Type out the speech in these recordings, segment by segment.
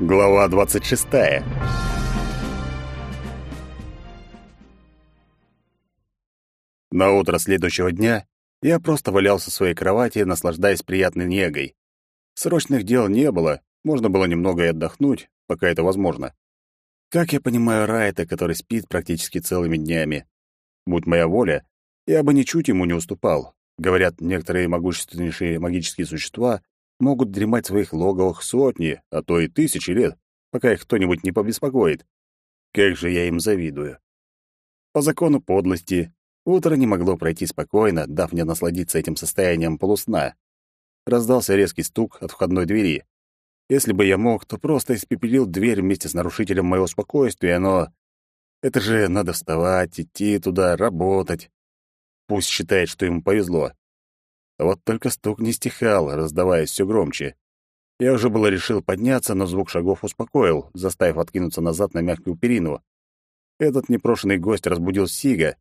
Глава 26. На утро следующего дня я просто валялся в своей кровати, наслаждаясь приятной негой. Срочных дел не было, можно было немного и отдохнуть, пока это возможно. Как я понимаю Райта, который спит практически целыми днями. Будь моя воля, я бы ничуть ему не уступал. Говорят, некоторые могущественнейшие магические существа могут дремать в своих логовах сотни, а то и тысячи лет, пока их кто-нибудь не побеспокоит. Как же я им завидую. По закону подлости, утро не могло пройти спокойно, дав мне насладиться этим состоянием полусна. Раздался резкий стук от входной двери. Если бы я мог, то просто испепелил дверь вместе с нарушителем моего спокойствия, но... Это же надо вставать, идти туда, работать. Пусть считает, что ему повезло. Вот только стук не стихал, раздаваясь все громче. Я уже было решил подняться, но звук шагов успокоил, заставив откинуться назад на мягкую перину. Этот непрошенный гость разбудил Сига,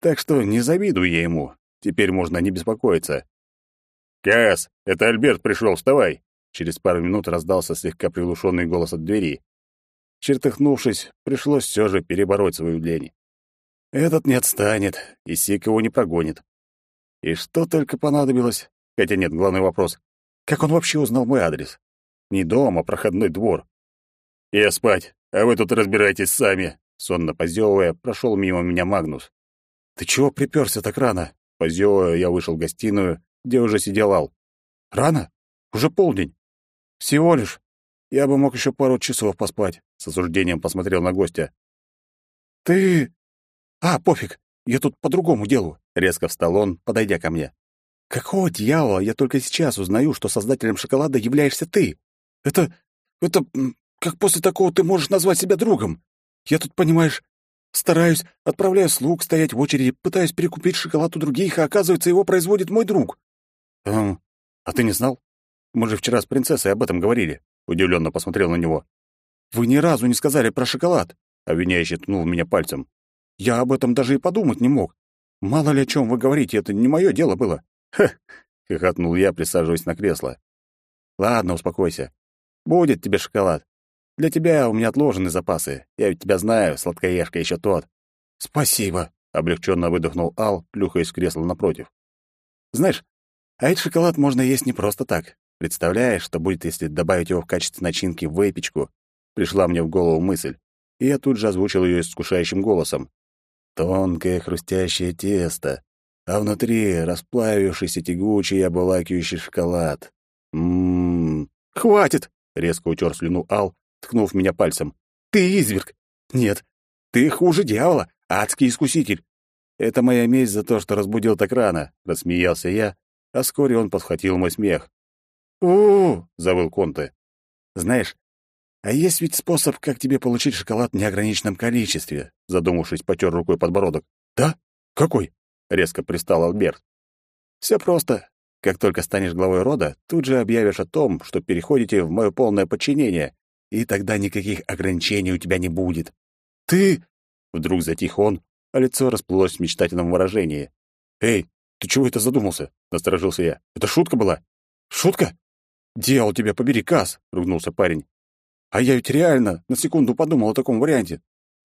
так что не завидую я ему. Теперь можно не беспокоиться. «Каас, это Альберт пришел, вставай!» Через пару минут раздался слегка приглушенный голос от двери. Чертыхнувшись, пришлось все же перебороть свою лень. Этот не отстанет, и Сик его не прогонит. И что только понадобилось? Хотя нет, главный вопрос. Как он вообще узнал мой адрес? Не дом, а проходной двор. Я спать, а вы тут разбирайтесь сами. Сонно позевывая, прошел мимо меня Магнус. Ты чего приперся так рано? Позевывая, я вышел в гостиную, где уже сидел Ал. Рано? Уже полдень. Всего лишь. Я бы мог еще пару часов поспать. С осуждением посмотрел на гостя. Ты... А, пофиг. Я тут по другому делу. Резко встал он, подойдя ко мне. «Какого дьявола я только сейчас узнаю, что создателем шоколада являешься ты? Это... это... как после такого ты можешь назвать себя другом? Я тут, понимаешь, стараюсь, отправляю слуг стоять в очереди, пытаюсь перекупить шоколад у других, а оказывается, его производит мой друг». «Эм, а ты не знал? Мы же вчера с принцессой об этом говорили», — удивленно посмотрел на него. «Вы ни разу не сказали про шоколад», — обвиняющий ткнул меня пальцем. «Я об этом даже и подумать не мог. Мало ли о чем вы говорите, это не мое дело было. Ха, хохотнул я, присаживаясь на кресло. Ладно, успокойся. Будет тебе шоколад. Для тебя у меня отложены запасы. Я ведь тебя знаю, сладкоежка еще тот. Спасибо, облегченно выдохнул Ал, плюхаясь в кресло напротив. Знаешь, а этот шоколад можно есть не просто так. Представляешь, что будет, если добавить его в качестве начинки в выпечку? Пришла мне в голову мысль, и я тут же озвучил ее искушающим голосом. Тонкое хрустящее тесто, а внутри расплавившийся тягучий обволакивающий шоколад. Ммм... «Хватит!» — резко утер слюну Ал, ткнув меня пальцем. «Ты изверг! Нет, ты хуже дьявола, адский искуситель!» «Это моя месть за то, что разбудил так рано», — рассмеялся я, а вскоре он подхватил мой смех. «У-у-у!» — завыл Конте. «Знаешь, а есть ведь способ, как тебе получить шоколад в неограниченном количестве, задумавшись, потер рукой подбородок. Да? Какой? резко пристал Альберт. Все просто. Как только станешь главой рода, тут же объявишь о том, что переходите в мое полное подчинение, и тогда никаких ограничений у тебя не будет. Ты Вдруг затих он, а лицо расплылось в мечтательном выражении. Эй, ты чего это задумался? насторожился я. Это шутка была? Шутка? Дьявол тебя побери, Кас, ругнулся парень. А я ведь реально на секунду подумал о таком варианте.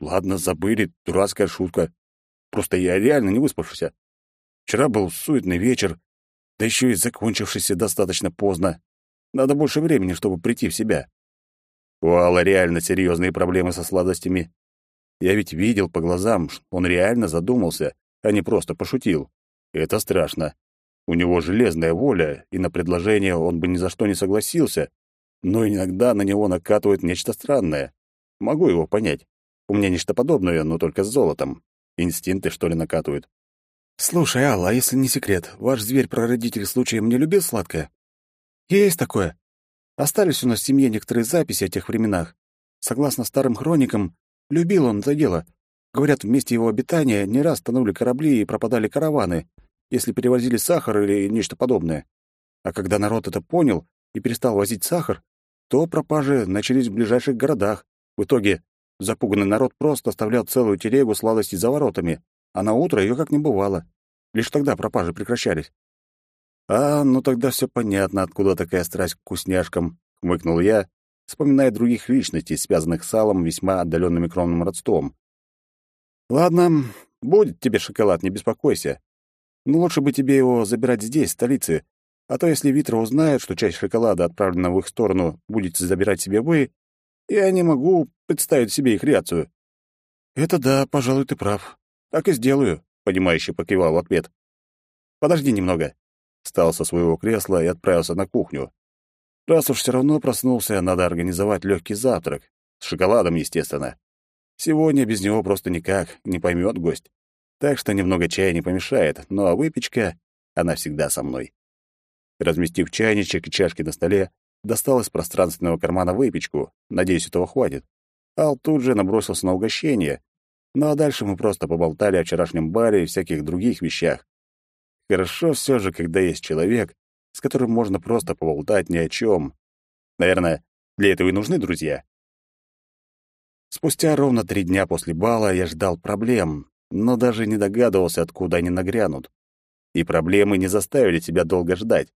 Ладно, забыли, дурацкая шутка. Просто я реально не выспавшийся. Вчера был суетный вечер, да еще и закончившийся достаточно поздно. Надо больше времени, чтобы прийти в себя. У Алла реально серьезные проблемы со сладостями. Я ведь видел по глазам, он реально задумался, а не просто пошутил. Это страшно. У него железная воля, и на предложение он бы ни за что не согласился, но иногда на него накатывает нечто странное. Могу его понять. У меня нечто подобное, но только с золотом. Инстинкты, что ли, накатывают. «Слушай, Алла, а если не секрет, ваш зверь-прародитель случаем не любил сладкое?» «Есть такое. Остались у нас в семье некоторые записи о тех временах. Согласно старым хроникам, любил он это дело. Говорят, вместе его обитания не раз тонули корабли и пропадали караваны, если перевозили сахар или нечто подобное. А когда народ это понял и перестал возить сахар, то пропажи начались в ближайших городах. В итоге запуганный народ просто оставлял целую телегу сладостей за воротами, а на утро ее как не бывало. Лишь тогда пропажи прекращались. «А, ну тогда все понятно, откуда такая страсть к вкусняшкам», — хмыкнул я, вспоминая других личностей, связанных с Алом весьма отдаленным кровным родством. «Ладно, будет тебе шоколад, не беспокойся. Но лучше бы тебе его забирать здесь, в столице, а то если Витра узнает, что часть шоколада, отправлена в их сторону, будете забирать себе вы, я не могу представить себе их реакцию». «Это да, пожалуй, ты прав. Так и сделаю», — понимающе покивал в ответ. «Подожди немного». Встал со своего кресла и отправился на кухню. Раз уж все равно проснулся, надо организовать легкий завтрак. С шоколадом, естественно. Сегодня без него просто никак, не поймет гость. Так что немного чая не помешает, ну а выпечка, она всегда со мной. Разместив чайничек и чашки на столе, достал из пространственного кармана выпечку. Надеюсь, этого хватит. Ал тут же набросился на угощение. Ну а дальше мы просто поболтали о вчерашнем баре и всяких других вещах. Хорошо все же, когда есть человек, с которым можно просто поболтать ни о чем. Наверное, для этого и нужны друзья. Спустя ровно три дня после бала я ждал проблем, но даже не догадывался, откуда они нагрянут. И проблемы не заставили себя долго ждать.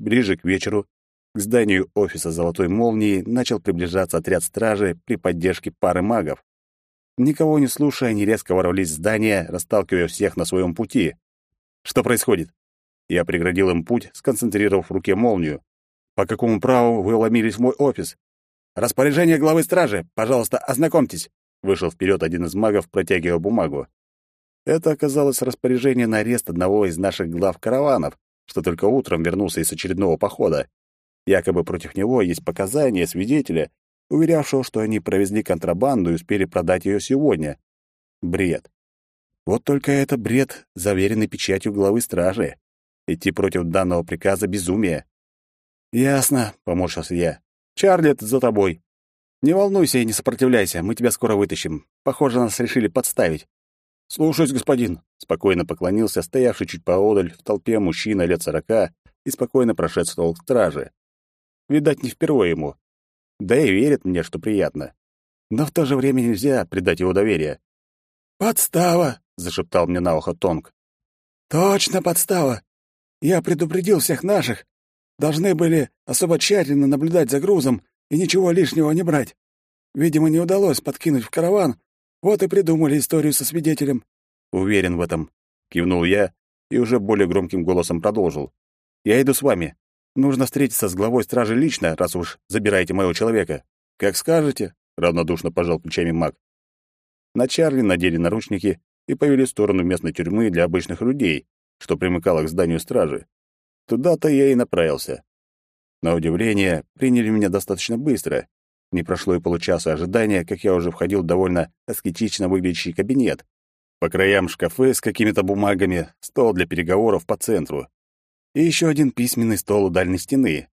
Ближе к вечеру к зданию офиса «Золотой молнии» начал приближаться отряд стражи при поддержке пары магов. Никого не слушая, они резко ворвались в здание, расталкивая всех на своем пути. Что происходит? Я преградил им путь, сконцентрировав в руке молнию. «По какому праву вы ломились в мой офис?» «Распоряжение главы стражи! Пожалуйста, ознакомьтесь!» Вышел вперед один из магов, протягивая бумагу. Это оказалось распоряжение на арест одного из наших глав караванов, что только утром вернулся из очередного похода. Якобы против него есть показания свидетеля, уверявшего, что они провезли контрабанду и успели продать ее сегодня. Бред. Вот только это бред, заверенный печатью главы стражи. Идти против данного приказа — безумие. «Ясно», — поморщился я. «Чарлет, за тобой. Не волнуйся и не сопротивляйся, мы тебя скоро вытащим. Похоже, нас решили подставить». «Слушаюсь, господин», — спокойно поклонился стоявший чуть поодаль в толпе мужчина лет сорока и спокойно прошествовал к страже. Видать, не впервые ему. Да и верит мне, что приятно. Но в то же время нельзя предать его доверие. «Подстава!» — зашептал мне на ухо Тонг. «Точно подстава! Я предупредил всех наших. Должны были особо тщательно наблюдать за грузом и ничего лишнего не брать. Видимо, не удалось подкинуть в караван, вот и придумали историю со свидетелем. Уверен в этом, кивнул я и уже более громким голосом продолжил. Я иду с вами. Нужно встретиться с главой стражи лично, раз уж забираете моего человека. Как скажете, равнодушно пожал плечами маг. На Чарли надели наручники и повели в сторону местной тюрьмы для обычных людей, что примыкало к зданию стражи. Туда-то я и направился. На удивление, приняли меня достаточно быстро. Не прошло и получаса ожидания, как я уже входил в довольно аскетично выглядящий кабинет. По краям шкафы с какими-то бумагами, стол для переговоров по центру. И еще один письменный стол у дальней стены.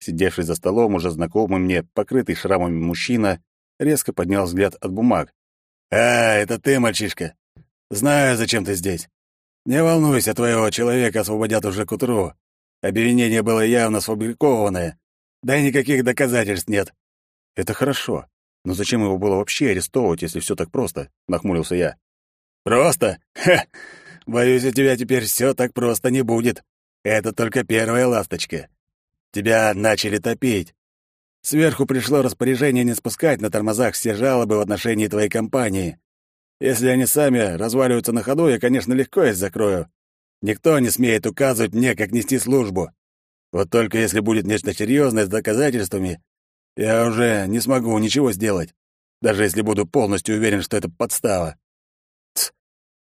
Сидевший за столом уже знакомый мне, покрытый шрамами мужчина, резко поднял взгляд от бумаг. «А, это ты, мальчишка. Знаю, зачем ты здесь. Не волнуйся, твоего человека освободят уже к утру. Обвинение было явно сфабрикованное. Да и никаких доказательств нет. Это хорошо. Но зачем его было вообще арестовывать, если все так просто? Нахмурился я. Просто? Ха! Боюсь, у тебя теперь все так просто не будет. Это только первая ласточка. Тебя начали топить. Сверху пришло распоряжение не спускать на тормозах все жалобы в отношении твоей компании. Если они сами разваливаются на ходу, я, конечно, легко их закрою. Никто не смеет указывать мне, как нести службу. Вот только если будет нечто серьезное с доказательствами, я уже не смогу ничего сделать, даже если буду полностью уверен, что это подстава. Тс,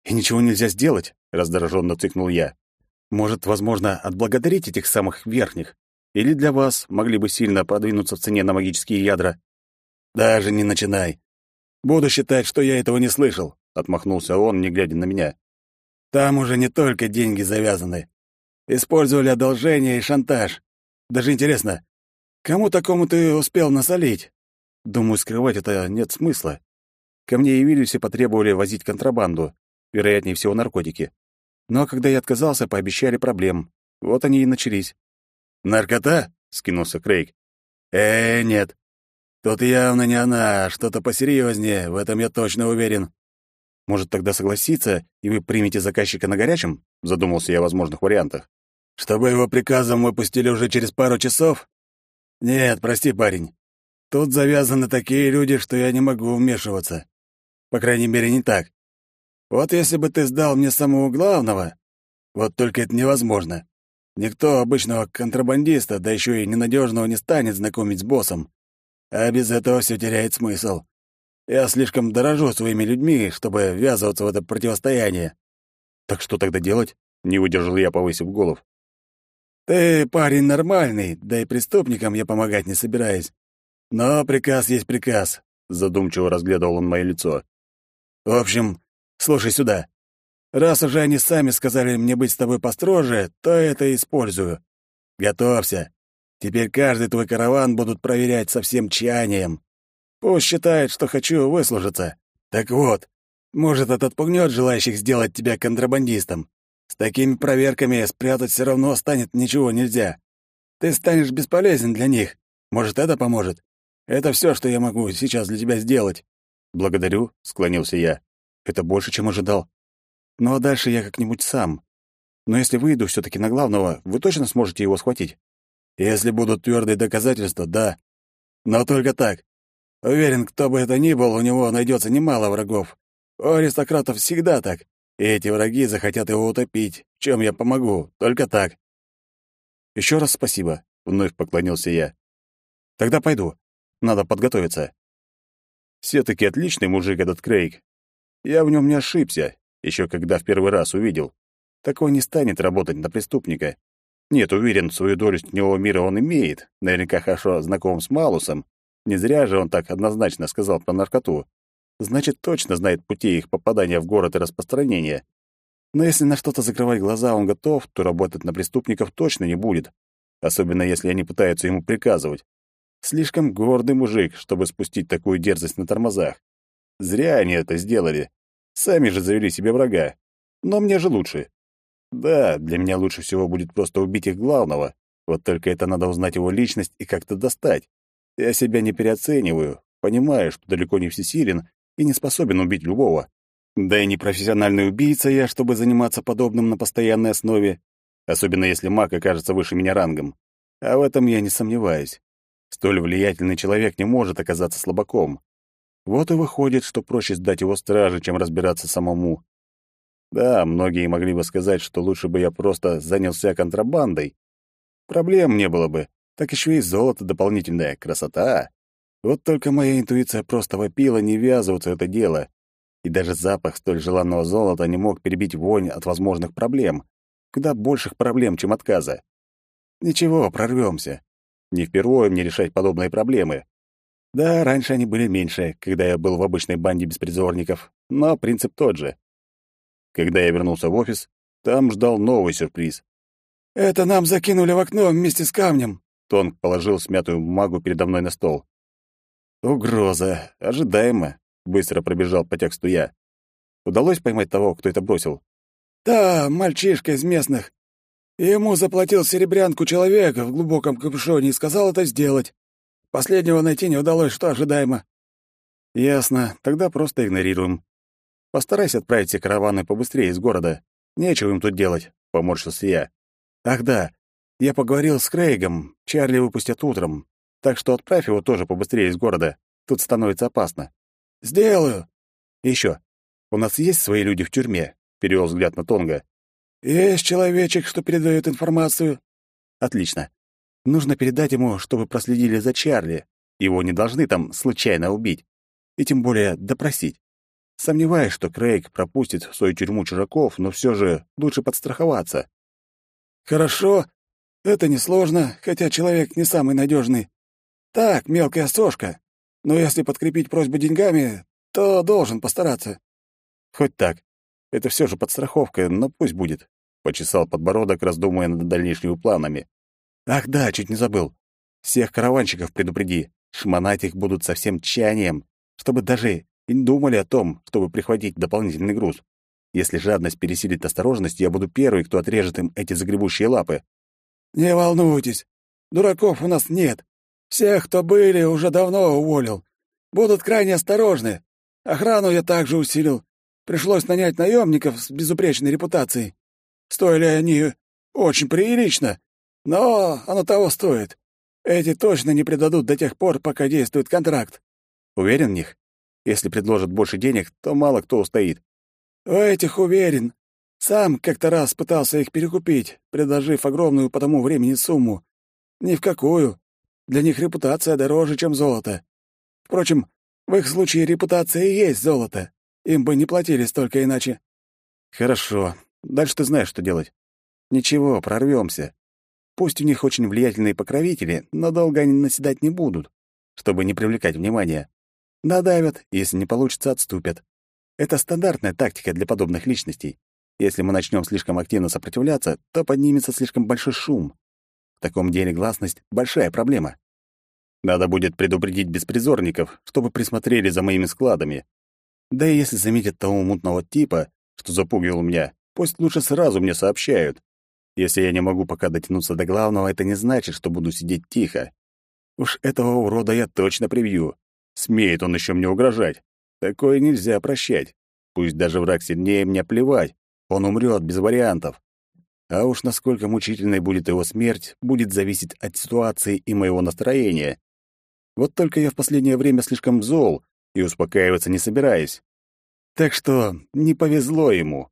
и ничего нельзя сделать, раздраженно цыкнул я. Может, возможно, отблагодарить этих самых верхних? Или для вас могли бы сильно подвинуться в цене на магические ядра? Даже не начинай. Буду считать, что я этого не слышал, отмахнулся он, не глядя на меня. Там уже не только деньги завязаны. Использовали одолжение и шантаж. Даже интересно, кому такому ты успел насолить? Думаю, скрывать это нет смысла. Ко мне явились и потребовали возить контрабанду, вероятнее всего наркотики. Но когда я отказался, пообещали проблем. Вот они и начались. «Наркота?» — скинулся Крейг. «Э, нет. Тут явно не она, что-то посерьезнее, в этом я точно уверен. Может, тогда согласиться, и вы примете заказчика на горячем? Задумался я о возможных вариантах. Чтобы его приказом выпустили уже через пару часов? Нет, прости, парень. Тут завязаны такие люди, что я не могу вмешиваться. По крайней мере, не так. Вот если бы ты сдал мне самого главного, вот только это невозможно. Никто обычного контрабандиста, да еще и ненадежного, не станет знакомить с боссом. А без этого все теряет смысл. Я слишком дорожу своими людьми, чтобы ввязываться в это противостояние. Так что тогда делать? Не выдержал я, повысив голов. Ты парень нормальный, да и преступникам я помогать не собираюсь. Но приказ есть приказ, задумчиво разглядывал он мое лицо. В общем, слушай сюда. Раз уже они сами сказали мне быть с тобой построже, то это использую. Готовься. Теперь каждый твой караван будут проверять со всем тщанием. Пусть считает, что хочу выслужиться. Так вот, может, это отпугнет желающих сделать тебя контрабандистом. С такими проверками спрятать все равно станет ничего нельзя. Ты станешь бесполезен для них. Может, это поможет. Это все, что я могу сейчас для тебя сделать. Благодарю, склонился я. Это больше, чем ожидал. Ну а дальше я как-нибудь сам. Но если выйду все таки на главного, вы точно сможете его схватить? Если будут твердые доказательства, да. Но только так. Уверен, кто бы это ни был, у него найдется немало врагов. У аристократов всегда так. И эти враги захотят его утопить. В чем я помогу? Только так. Еще раз спасибо, вновь поклонился я. Тогда пойду. Надо подготовиться. Все-таки отличный мужик этот Крейг. Я в нем не ошибся, еще когда в первый раз увидел. Такой не станет работать на преступника. Нет, уверен, свою долю теневого мира он имеет. Наверняка хорошо знаком с Малусом. Не зря же он так однозначно сказал про наркоту. Значит, точно знает пути их попадания в город и распространения. Но если на что-то закрывать глаза он готов, то работать на преступников точно не будет. Особенно если они пытаются ему приказывать. Слишком гордый мужик, чтобы спустить такую дерзость на тормозах. Зря они это сделали. Сами же завели себе врага. Но мне же лучше. Да, для меня лучше всего будет просто убить их главного. Вот только это надо узнать его личность и как-то достать. Я себя не переоцениваю, понимаю, что далеко не всесилен и не способен убить любого. Да и не профессиональный убийца я, чтобы заниматься подобным на постоянной основе, особенно если маг окажется выше меня рангом. А в этом я не сомневаюсь. Столь влиятельный человек не может оказаться слабаком. Вот и выходит, что проще сдать его страже, чем разбираться самому. Да, многие могли бы сказать, что лучше бы я просто занялся контрабандой. Проблем не было бы. Так еще и золото дополнительное, красота. Вот только моя интуиция просто вопила не ввязываться в это дело. И даже запах столь желанного золота не мог перебить вонь от возможных проблем. Куда больших проблем, чем отказа. Ничего, прорвемся. Не впервые мне решать подобные проблемы. Да, раньше они были меньше, когда я был в обычной банде беспризорников, но принцип тот же. Когда я вернулся в офис, там ждал новый сюрприз. «Это нам закинули в окно вместе с камнем», — Тонг положил смятую бумагу передо мной на стол. «Угроза. Ожидаемо», — быстро пробежал по тексту я. Удалось поймать того, кто это бросил? «Да, мальчишка из местных. Ему заплатил серебрянку человека в глубоком капюшоне и сказал это сделать. Последнего найти не удалось, что ожидаемо. Ясно, тогда просто игнорируем. Постарайся отправить все караваны побыстрее из города. Нечего им тут делать, поморщился я. Ах да, я поговорил с Крейгом, Чарли выпустят утром. Так что отправь его тоже побыстрее из города. Тут становится опасно. Сделаю. И еще. У нас есть свои люди в тюрьме? Перевел взгляд на Тонга. Есть человечек, что передает информацию. Отлично. Нужно передать ему, чтобы проследили за Чарли. Его не должны там случайно убить. И тем более допросить. Сомневаюсь, что Крейг пропустит в свою тюрьму чужаков, но все же лучше подстраховаться. Хорошо. Это несложно, хотя человек не самый надежный. Так, мелкая сошка. Но если подкрепить просьбу деньгами, то должен постараться. Хоть так. Это все же подстраховка, но пусть будет. Почесал подбородок, раздумывая над дальнейшими планами. Ах да, чуть не забыл. Всех караванщиков предупреди. Шмонать их будут со всем тщанием, чтобы даже и не думали о том, чтобы прихватить дополнительный груз. Если жадность пересилит осторожность, я буду первый, кто отрежет им эти загребущие лапы. Не волнуйтесь. Дураков у нас нет. Всех, кто были, уже давно уволил. Будут крайне осторожны. Охрану я также усилил. Пришлось нанять наемников с безупречной репутацией. Стоили они очень прилично, но оно того стоит. Эти точно не предадут до тех пор, пока действует контракт. Уверен в них? Если предложат больше денег, то мало кто устоит. У этих уверен. Сам как-то раз пытался их перекупить, предложив огромную по тому времени сумму. Ни в какую. Для них репутация дороже, чем золото. Впрочем, в их случае репутация и есть золото. Им бы не платили столько иначе. Хорошо. Дальше ты знаешь, что делать. Ничего, прорвемся. Пусть у них очень влиятельные покровители, но долго они наседать не будут, чтобы не привлекать внимания. Надавят, если не получится, отступят. Это стандартная тактика для подобных личностей. Если мы начнем слишком активно сопротивляться, то поднимется слишком большой шум. В таком деле гласность — большая проблема. Надо будет предупредить беспризорников, чтобы присмотрели за моими складами. Да и если заметят того мутного типа, что запугивал меня, пусть лучше сразу мне сообщают. Если я не могу пока дотянуться до главного, это не значит, что буду сидеть тихо. Уж этого урода я точно прибью. Смеет он еще мне угрожать. Такое нельзя прощать. Пусть даже враг сильнее, мне плевать. Он умрет без вариантов. А уж насколько мучительной будет его смерть, будет зависеть от ситуации и моего настроения. Вот только я в последнее время слишком зол и успокаиваться не собираюсь. Так что не повезло ему.